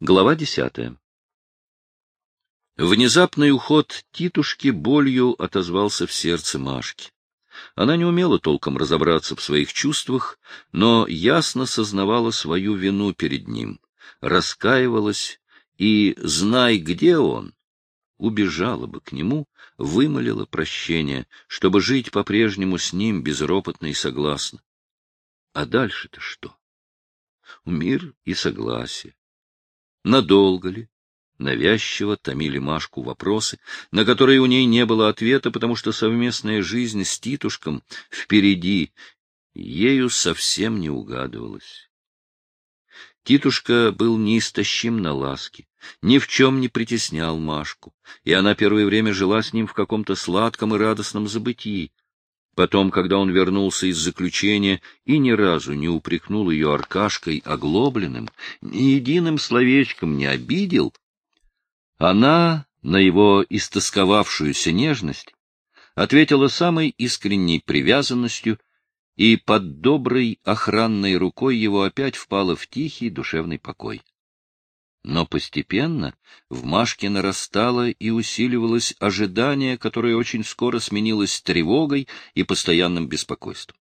Глава десятая Внезапный уход Титушки болью отозвался в сердце Машки. Она не умела толком разобраться в своих чувствах, но ясно сознавала свою вину перед ним, раскаивалась и, знай, где он, убежала бы к нему, вымолила прощение, чтобы жить по-прежнему с ним безропотно и согласно. А дальше-то что? Мир и согласие. Надолго ли? Навязчиво томили Машку вопросы, на которые у ней не было ответа, потому что совместная жизнь с Титушком впереди ею совсем не угадывалась. Титушка был неистощим на ласки, ни в чем не притеснял Машку, и она первое время жила с ним в каком-то сладком и радостном забытии. Потом, когда он вернулся из заключения и ни разу не упрекнул ее Аркашкой оглобленным, ни единым словечком не обидел, она на его истосковавшуюся нежность ответила самой искренней привязанностью и под доброй охранной рукой его опять впала в тихий душевный покой. Но постепенно в Машке нарастало и усиливалось ожидание, которое очень скоро сменилось тревогой и постоянным беспокойством.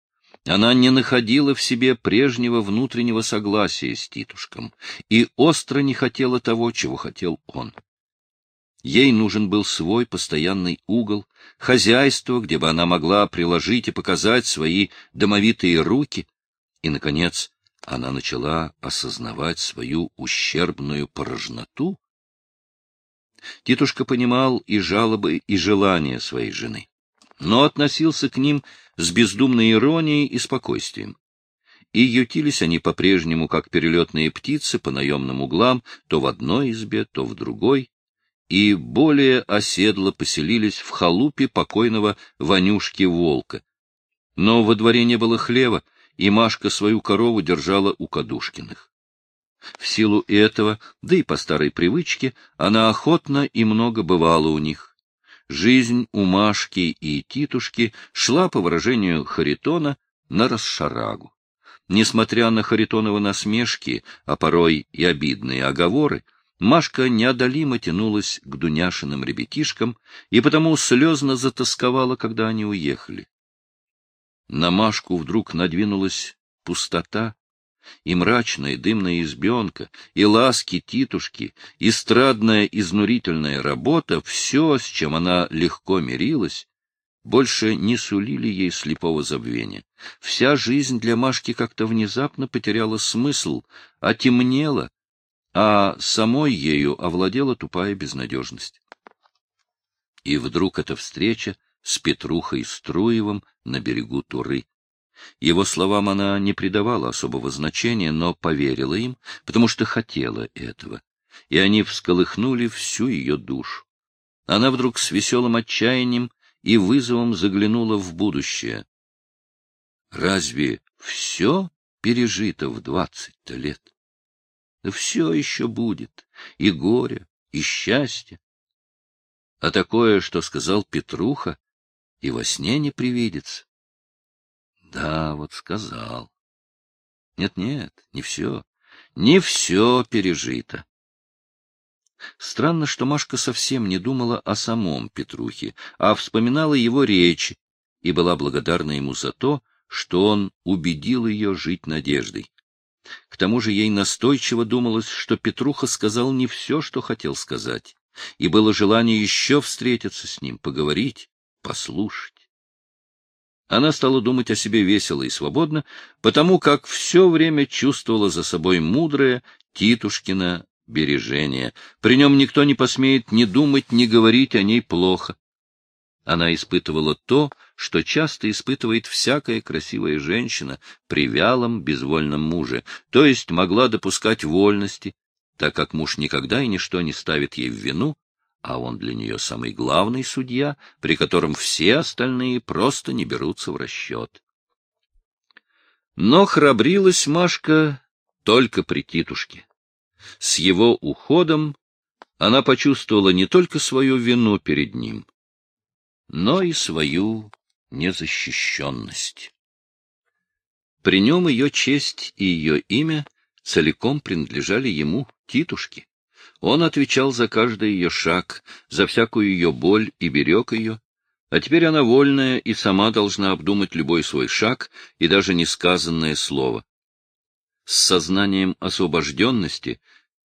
Она не находила в себе прежнего внутреннего согласия с Титушком и остро не хотела того, чего хотел он. Ей нужен был свой постоянный угол, хозяйство, где бы она могла приложить и показать свои домовитые руки. И, наконец, она начала осознавать свою ущербную порожноту. Титушка понимал и жалобы, и желания своей жены, но относился к ним с бездумной иронией и спокойствием. И ютились они по-прежнему, как перелетные птицы, по наемным углам, то в одной избе, то в другой, и более оседло поселились в халупе покойного Ванюшки-волка. Но во дворе не было хлева, и Машка свою корову держала у Кадушкиных. В силу этого, да и по старой привычке, она охотно и много бывала у них. Жизнь у Машки и Титушки шла, по выражению Харитона, на расшарагу. Несмотря на Харитоновы насмешки, а порой и обидные оговоры, Машка неодолимо тянулась к Дуняшиным ребятишкам и потому слезно затасковала, когда они уехали. На Машку вдруг надвинулась пустота, и мрачная дымная избенка, и ласки титушки, и страдная изнурительная работа — все, с чем она легко мирилась, больше не сулили ей слепого забвения. Вся жизнь для Машки как-то внезапно потеряла смысл, отемнела, а самой ею овладела тупая безнадежность. И вдруг эта встреча с Петрухой Струевым на берегу Туры. Его словам она не придавала особого значения, но поверила им, потому что хотела этого, и они всколыхнули всю ее душу. Она вдруг с веселым отчаянием и вызовом заглянула в будущее. Разве все пережито в двадцать-то лет? Все еще будет, и горе, и счастье. А такое, что сказал Петруха, и во сне не привидится. Да, вот сказал. Нет-нет, не все, не все пережито. Странно, что Машка совсем не думала о самом Петрухе, а вспоминала его речи и была благодарна ему за то, что он убедил ее жить надеждой. К тому же ей настойчиво думалось, что Петруха сказал не все, что хотел сказать, и было желание еще встретиться с ним, поговорить, послушать. Она стала думать о себе весело и свободно, потому как все время чувствовала за собой мудрое Титушкино бережение. При нем никто не посмеет ни думать, ни говорить о ней плохо. Она испытывала то, что часто испытывает всякая красивая женщина при вялом, безвольном муже, то есть могла допускать вольности, так как муж никогда и ничто не ставит ей в вину, а он для нее самый главный судья, при котором все остальные просто не берутся в расчет. Но храбрилась Машка только при Титушке. С его уходом она почувствовала не только свою вину перед ним, но и свою незащищенность. При нем ее честь и ее имя целиком принадлежали ему, Титушке. Он отвечал за каждый ее шаг, за всякую ее боль и берег ее, а теперь она вольная и сама должна обдумать любой свой шаг и даже несказанное слово. С сознанием освобожденности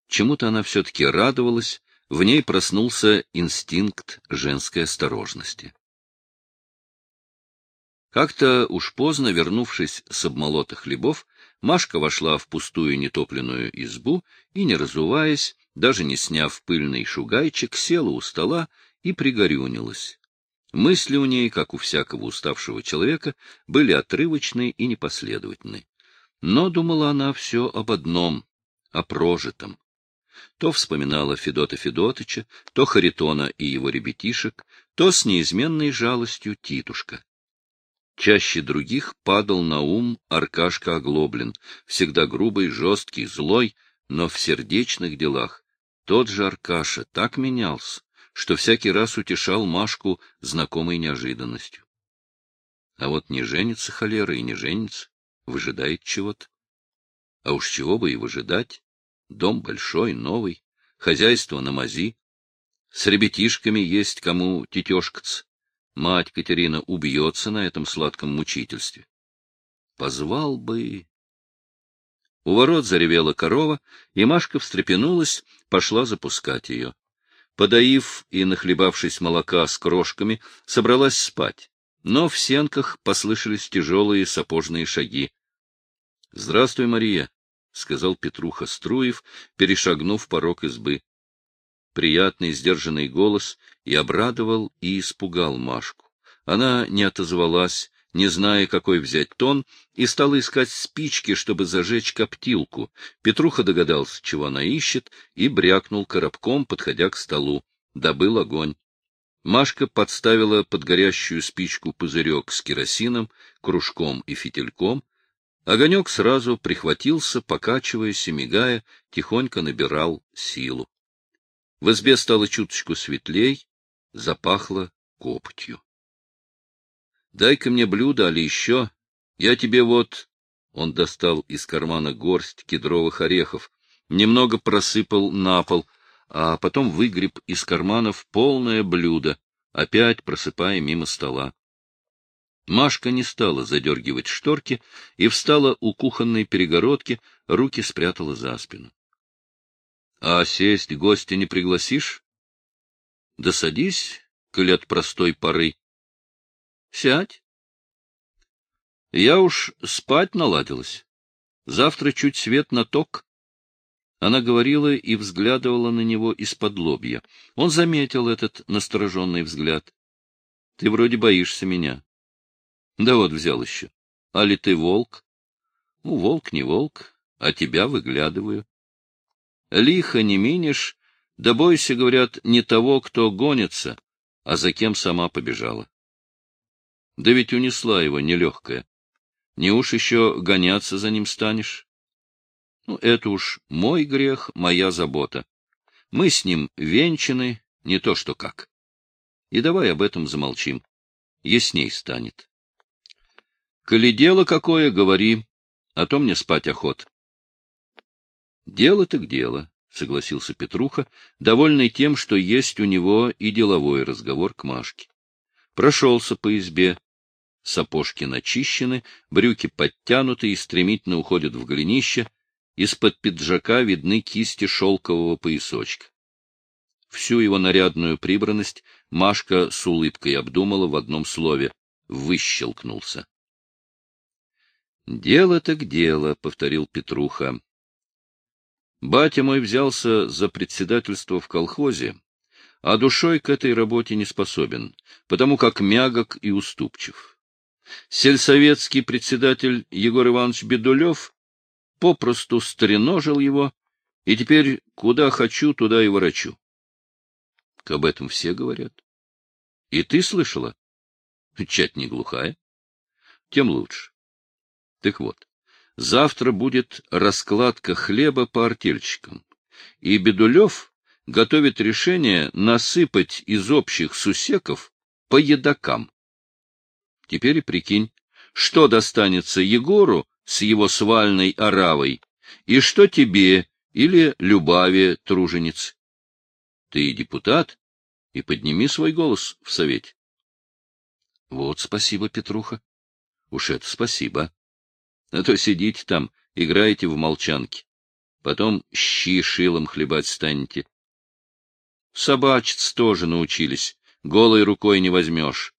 чему-то она все-таки радовалась, в ней проснулся инстинкт женской осторожности. Как-то уж поздно, вернувшись с обмолота хлебов, Машка вошла в пустую нетопленную избу и, не разуваясь, даже не сняв пыльный шугайчик, села у стола и пригорюнилась. Мысли у ней, как у всякого уставшего человека, были отрывочны и непоследовательны. Но думала она все об одном — о прожитом. То вспоминала Федота Федотыча, то Харитона и его ребятишек, то с неизменной жалостью Титушка. Чаще других падал на ум Аркашка Оглоблин, всегда грубый, жесткий, злой, но в сердечных делах тот же Аркаша так менялся, что всякий раз утешал Машку знакомой неожиданностью. А вот не женится холера и не женится, выжидает чего-то. А уж чего бы и выжидать. Дом большой, новый, хозяйство на мази. С ребятишками есть кому тетешкаться. Мать Катерина убьется на этом сладком мучительстве. Позвал бы... У ворот заревела корова, и Машка встрепенулась, пошла запускать ее. Подоив и нахлебавшись молока с крошками, собралась спать. Но в сенках послышались тяжелые сапожные шаги. — Здравствуй, Мария, — сказал Петруха Струев, перешагнув порог избы приятный, сдержанный голос и обрадовал, и испугал Машку. Она не отозвалась, не зная, какой взять тон, и стала искать спички, чтобы зажечь коптилку. Петруха догадался, чего она ищет, и брякнул коробком, подходя к столу. Добыл огонь. Машка подставила под горящую спичку пузырек с керосином, кружком и фитильком. Огонек сразу прихватился, покачиваясь и мигая, тихонько набирал силу. В избе стало чуточку светлей, запахло копотью. — Дай-ка мне блюдо, али еще. Я тебе вот... Он достал из кармана горсть кедровых орехов, немного просыпал на пол, а потом выгреб из карманов полное блюдо, опять просыпая мимо стола. Машка не стала задергивать шторки и встала у кухонной перегородки, руки спрятала за спину. — А сесть гостя не пригласишь? — Да садись, коли от простой поры. — Сядь. Я уж спать наладилась. Завтра чуть свет на ток. Она говорила и взглядывала на него из-под лобья. Он заметил этот настороженный взгляд. — Ты вроде боишься меня. — Да вот взял еще. — А ли ты волк? — Ну, волк не волк, а тебя выглядываю. Лихо не минишь, да бойся, говорят, не того, кто гонится, а за кем сама побежала. Да ведь унесла его нелегкая. Не уж еще гоняться за ним станешь? Ну, это уж мой грех, моя забота. Мы с ним венчаны, не то что как. И давай об этом замолчим. Ясней станет. Коли дело какое, говори, а то мне спать охот. Дело так дело, — согласился Петруха, довольный тем, что есть у него и деловой разговор к Машке. Прошелся по избе. Сапожки начищены, брюки подтянуты и стремительно уходят в голенище, из-под пиджака видны кисти шелкового поясочка. Всю его нарядную прибранность Машка с улыбкой обдумала в одном слове — выщелкнулся. — Дело так дело, — повторил Петруха. Батя мой взялся за председательство в колхозе, а душой к этой работе не способен, потому как мягок и уступчив. Сельсоветский председатель Егор Иванович Бедулев попросту стреножил его, и теперь куда хочу, туда и ворочу. Об этом все говорят. И ты слышала? Чать не глухая. Тем лучше. Так вот, Завтра будет раскладка хлеба по артельщикам, и Бедулев готовит решение насыпать из общих сусеков по едокам. Теперь прикинь, что достанется Егору с его свальной оравой И что тебе или Любаве тружениц? Ты депутат, и подними свой голос в совете. Вот спасибо, Петруха. Уж это спасибо. А то сидите там, играете в молчанке. Потом щи шилом хлебать станете. Собачец тоже научились. Голой рукой не возьмешь.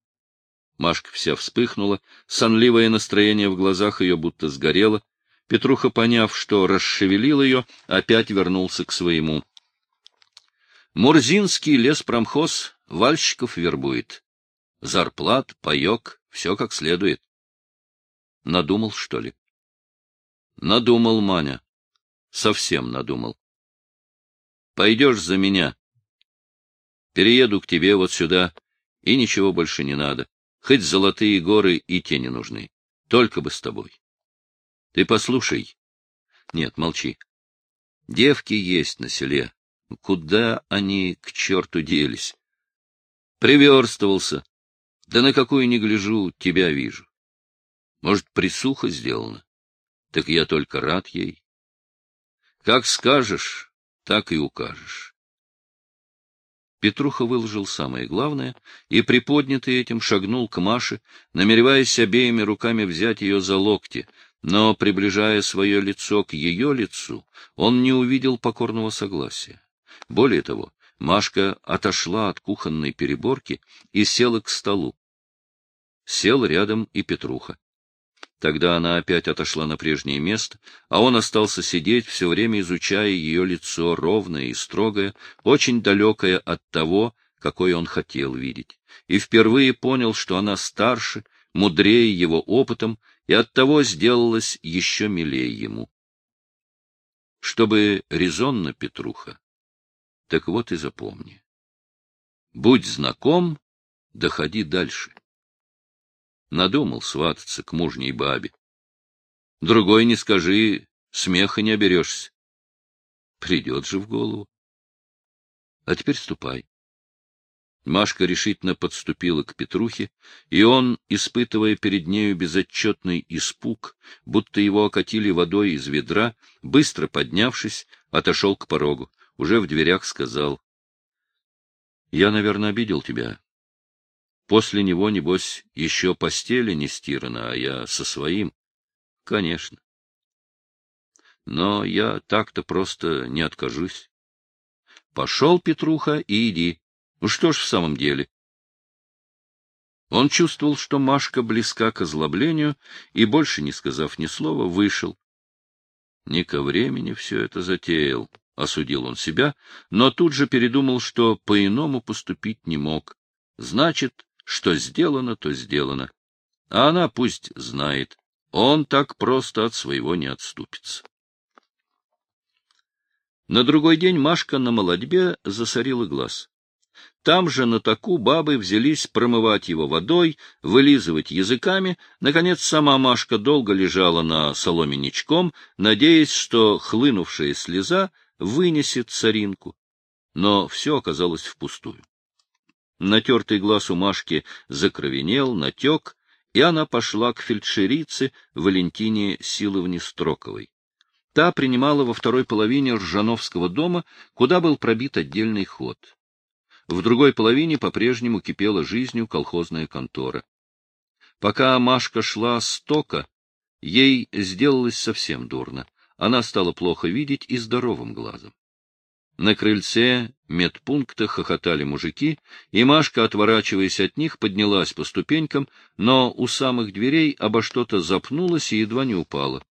Машка вся вспыхнула, сонливое настроение в глазах ее будто сгорело. Петруха, поняв, что расшевелил ее, опять вернулся к своему. Мурзинский леспромхоз вальщиков вербует. Зарплат, паек, все как следует. Надумал, что ли? Надумал, Маня. Совсем надумал. Пойдешь за меня. Перееду к тебе вот сюда, и ничего больше не надо. Хоть золотые горы и те не нужны. Только бы с тобой. Ты послушай. Нет, молчи. Девки есть на селе. Куда они к черту делись? Приверстывался. Да на какую не гляжу, тебя вижу. Может, присуха сделана? Так я только рад ей. Как скажешь, так и укажешь. Петруха выложил самое главное и, приподнятый этим, шагнул к Маше, намереваясь обеими руками взять ее за локти, но, приближая свое лицо к ее лицу, он не увидел покорного согласия. Более того, Машка отошла от кухонной переборки и села к столу. Сел рядом и Петруха. Тогда она опять отошла на прежнее место, а он остался сидеть, все время изучая ее лицо, ровное и строгое, очень далекое от того, какой он хотел видеть, и впервые понял, что она старше, мудрее его опытом, и оттого сделалась еще милее ему. Чтобы резонно, Петруха, так вот и запомни. Будь знаком, доходи дальше. Надумал свататься к мужней бабе. Другой не скажи, смеха не оберешься. Придет же в голову. А теперь ступай. Машка решительно подступила к Петрухе, и он, испытывая перед нею безотчетный испуг, будто его окатили водой из ведра, быстро поднявшись, отошел к порогу уже в дверях сказал. — Я, наверное, обидел тебя. После него, небось, еще постели не стирано, а я со своим. Конечно. Но я так-то просто не откажусь. Пошел, Петруха, и иди. Ну что ж в самом деле? Он чувствовал, что Машка близка к озлоблению, и, больше не сказав ни слова, вышел. Не ко времени все это затеял осудил он себя, но тут же передумал, что по-иному поступить не мог. Значит, что сделано, то сделано. А она пусть знает, он так просто от своего не отступится. На другой день Машка на молодьбе засорила глаз. Там же на таку бабы взялись промывать его водой, вылизывать языками. Наконец сама Машка долго лежала на соломе ничком, надеясь, что хлынувшая слеза вынесет соринку. Но все оказалось впустую. Натертый глаз у Машки закровенел, натек, и она пошла к фельдшерице Валентине Силовне Строковой. Та принимала во второй половине Ржановского дома, куда был пробит отдельный ход. В другой половине по-прежнему кипела жизнью колхозная контора. Пока Машка шла с тока, ей сделалось совсем дурно она стала плохо видеть и здоровым глазом. На крыльце медпункта хохотали мужики, и Машка, отворачиваясь от них, поднялась по ступенькам, но у самых дверей обо что-то запнулась и едва не упала.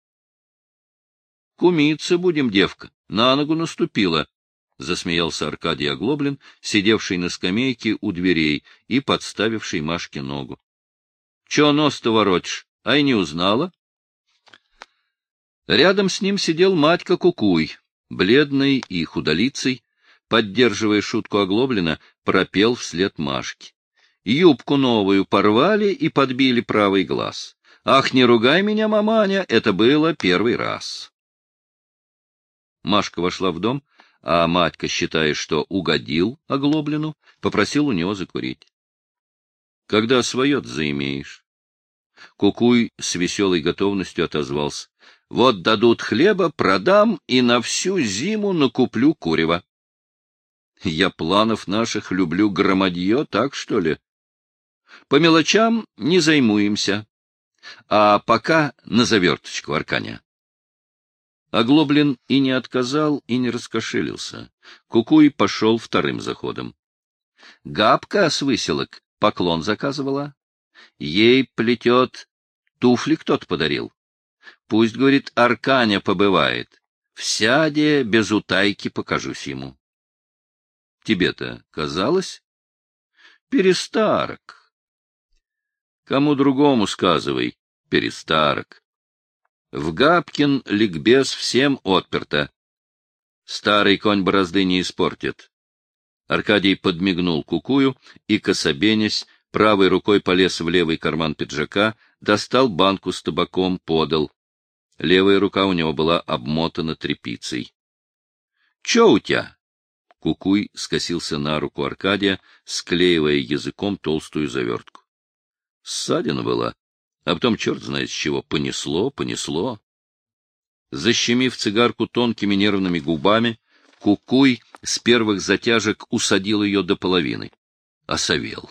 — Кумиться будем, девка, на ногу наступила, — засмеялся Аркадий Оглоблин, сидевший на скамейке у дверей и подставивший Машке ногу. — Чего нос-то воротишь, ай не узнала? Рядом с ним сидел Матька Кукуй, бледный и худолицей, поддерживая шутку Оглоблина, пропел вслед Машке. Юбку новую порвали и подбили правый глаз. Ах, не ругай меня, маманя, это было первый раз. Машка вошла в дом, а Матька, считая, что угодил Оглоблину, попросил у него закурить. — Когда свое заимеешь? Кукуй с веселой готовностью отозвался. Вот дадут хлеба, продам и на всю зиму накуплю курева. Я планов наших люблю громадье, так что ли? По мелочам не займуемся. А пока на заверточку, Арканя. Оглоблин и не отказал, и не раскошелился. Кукуй пошел вторым заходом. Габка с выселок поклон заказывала. Ей плетет, туфли кто-то подарил. Пусть, говорит, Арканя побывает. В сяде без утайки покажусь ему. Тебе-то казалось? Перестарок. Кому другому сказывай, перестарок. В Габкин ликбез всем отперто. Старый конь борозды не испортит. Аркадий подмигнул кукую и, кособенясь, правой рукой полез в левый карман пиджака, достал банку с табаком, подал. Левая рука у него была обмотана тряпицей. — Че у тебя? Кукуй скосился на руку Аркадия, склеивая языком толстую завертку. Ссадина была, а потом черт знает с чего, понесло, понесло. Защемив цигарку тонкими нервными губами, Кукуй с первых затяжек усадил ее до половины. Осовел.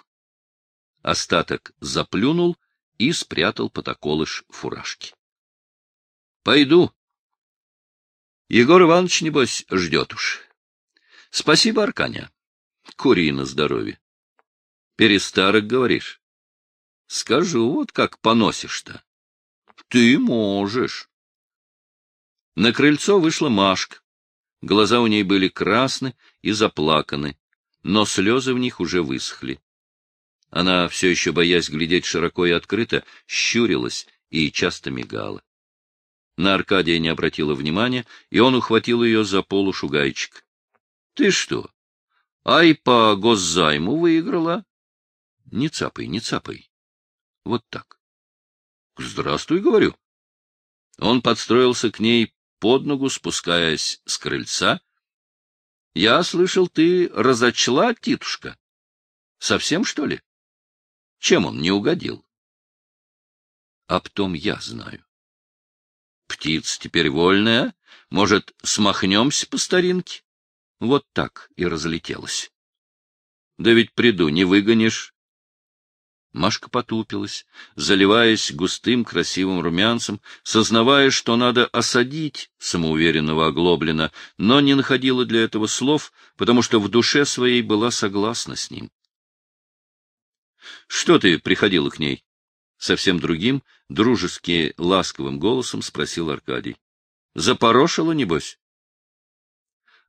Остаток заплюнул и спрятал под околыш фуражки. — Пойду. Егор Иванович, небось, ждет уж. — Спасибо, Арканя. Кури на здоровье. — Перестарок, говоришь? — Скажу, вот как поносишь-то. — Ты можешь. На крыльцо вышла Машка. Глаза у ней были красны и заплаканы, но слезы в них уже высохли. Она, все еще боясь глядеть широко и открыто, щурилась и часто мигала. На Аркадия не обратила внимания, и он ухватил ее за полушугайчик. Ты что? Ай по госзайму выиграла? Не цапай, не цапай. Вот так. Здравствуй, говорю. Он подстроился к ней под ногу, спускаясь с крыльца. Я слышал, ты разочла, титушка. Совсем, что ли? Чем он не угодил? Об том я знаю. Птица теперь вольная, может, смахнемся по старинке? Вот так и разлетелась. Да ведь приду, не выгонишь. Машка потупилась, заливаясь густым красивым румянцем, сознавая, что надо осадить самоуверенного оглоблена, но не находила для этого слов, потому что в душе своей была согласна с ним. — Что ты приходила к ней? — совсем другим, дружески ласковым голосом спросил Аркадий. — Запорошила, небось?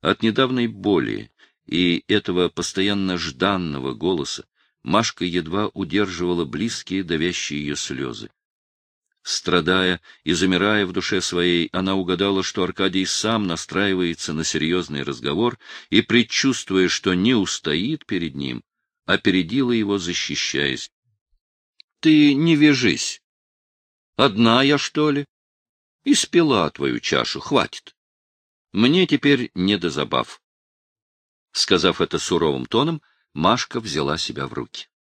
От недавней боли и этого постоянно жданного голоса Машка едва удерживала близкие, давящие ее слезы. Страдая и замирая в душе своей, она угадала, что Аркадий сам настраивается на серьезный разговор и, предчувствуя, что не устоит перед ним, опередила его, защищаясь. — Ты не вяжись. Одна я, что ли? И спила твою чашу, хватит. Мне теперь не до забав. Сказав это суровым тоном, Машка взяла себя в руки.